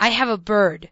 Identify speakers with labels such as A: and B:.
A: I have a bird.